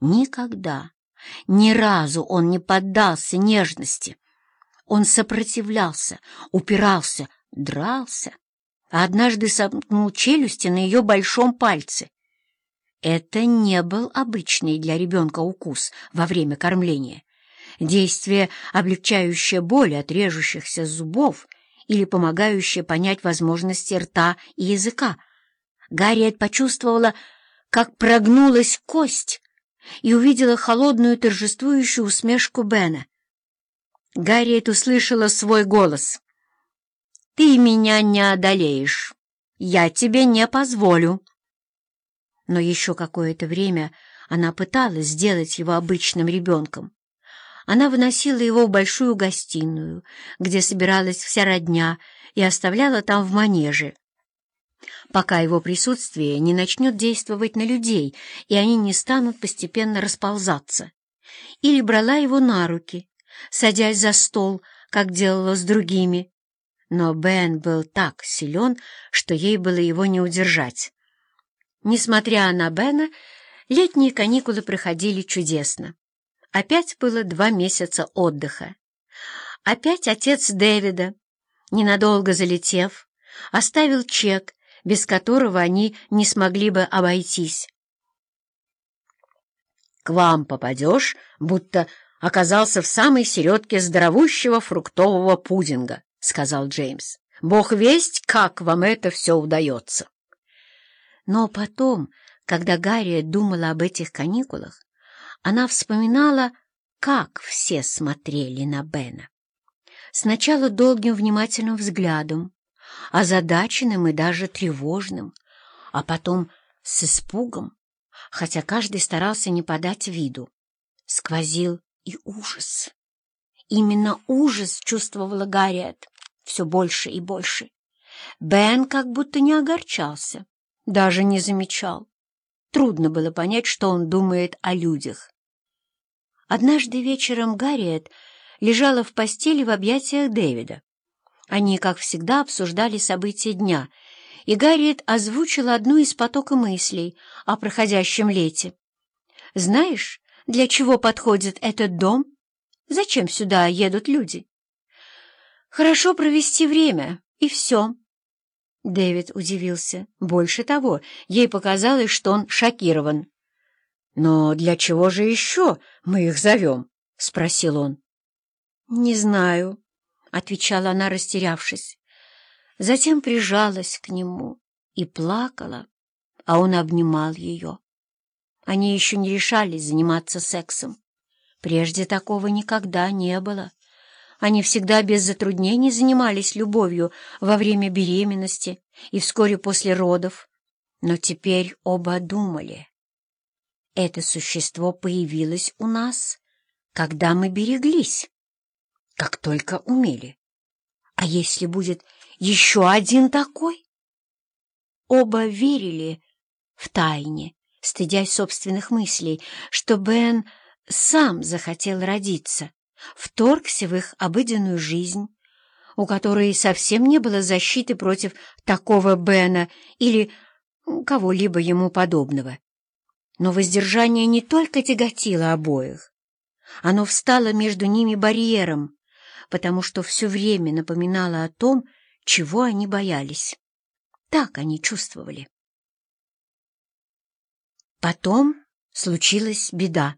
Никогда, ни разу он не поддался нежности. Он сопротивлялся, упирался, дрался, а однажды сомкнул челюсти на ее большом пальце. Это не был обычный для ребенка укус во время кормления. Действие, облегчающее боль от режущихся зубов или помогающее понять возможности рта и языка. Гарриет почувствовала, как прогнулась кость, и увидела холодную торжествующую усмешку Бена. Гарриет услышала свой голос. «Ты меня не одолеешь. Я тебе не позволю». Но еще какое-то время она пыталась сделать его обычным ребенком. Она выносила его в большую гостиную, где собиралась вся родня, и оставляла там в манеже, пока его присутствие не начнет действовать на людей, и они не станут постепенно расползаться. Или брала его на руки, садясь за стол, как делала с другими. Но Бен был так силен, что ей было его не удержать. Несмотря на Бена, летние каникулы проходили чудесно. Опять было два месяца отдыха. Опять отец Дэвида, ненадолго залетев, оставил чек, без которого они не смогли бы обойтись. «К вам попадешь, будто оказался в самой середке здоровущего фруктового пудинга», — сказал Джеймс. «Бог весть, как вам это все удается». Но потом, когда Гарри думала об этих каникулах, она вспоминала, как все смотрели на Бена. Сначала долгим внимательным взглядом, озадаченным и даже тревожным, а потом с испугом, хотя каждый старался не подать виду. Сквозил и ужас. Именно ужас чувствовала Гарриет все больше и больше. Бен как будто не огорчался, даже не замечал. Трудно было понять, что он думает о людях. Однажды вечером Гарриет лежала в постели в объятиях Дэвида. Они, как всегда, обсуждали события дня, и Гарриет озвучила одну из потока мыслей о проходящем лете. «Знаешь, для чего подходит этот дом? Зачем сюда едут люди?» «Хорошо провести время, и все». Дэвид удивился. Больше того, ей показалось, что он шокирован. «Но для чего же еще мы их зовем?» — спросил он. «Не знаю», — отвечала она, растерявшись. Затем прижалась к нему и плакала, а он обнимал ее. Они еще не решались заниматься сексом. Прежде такого никогда не было. Они всегда без затруднений занимались любовью во время беременности и вскоре после родов. Но теперь оба думали. Это существо появилось у нас, когда мы береглись, как только умели. А если будет еще один такой? Оба верили в тайне, стыдясь собственных мыслей, что Бен сам захотел родиться, вторгся в их обыденную жизнь, у которой совсем не было защиты против такого Бена или кого-либо ему подобного. Но воздержание не только тяготило обоих. Оно встало между ними барьером, потому что все время напоминало о том, чего они боялись. Так они чувствовали. Потом случилась беда.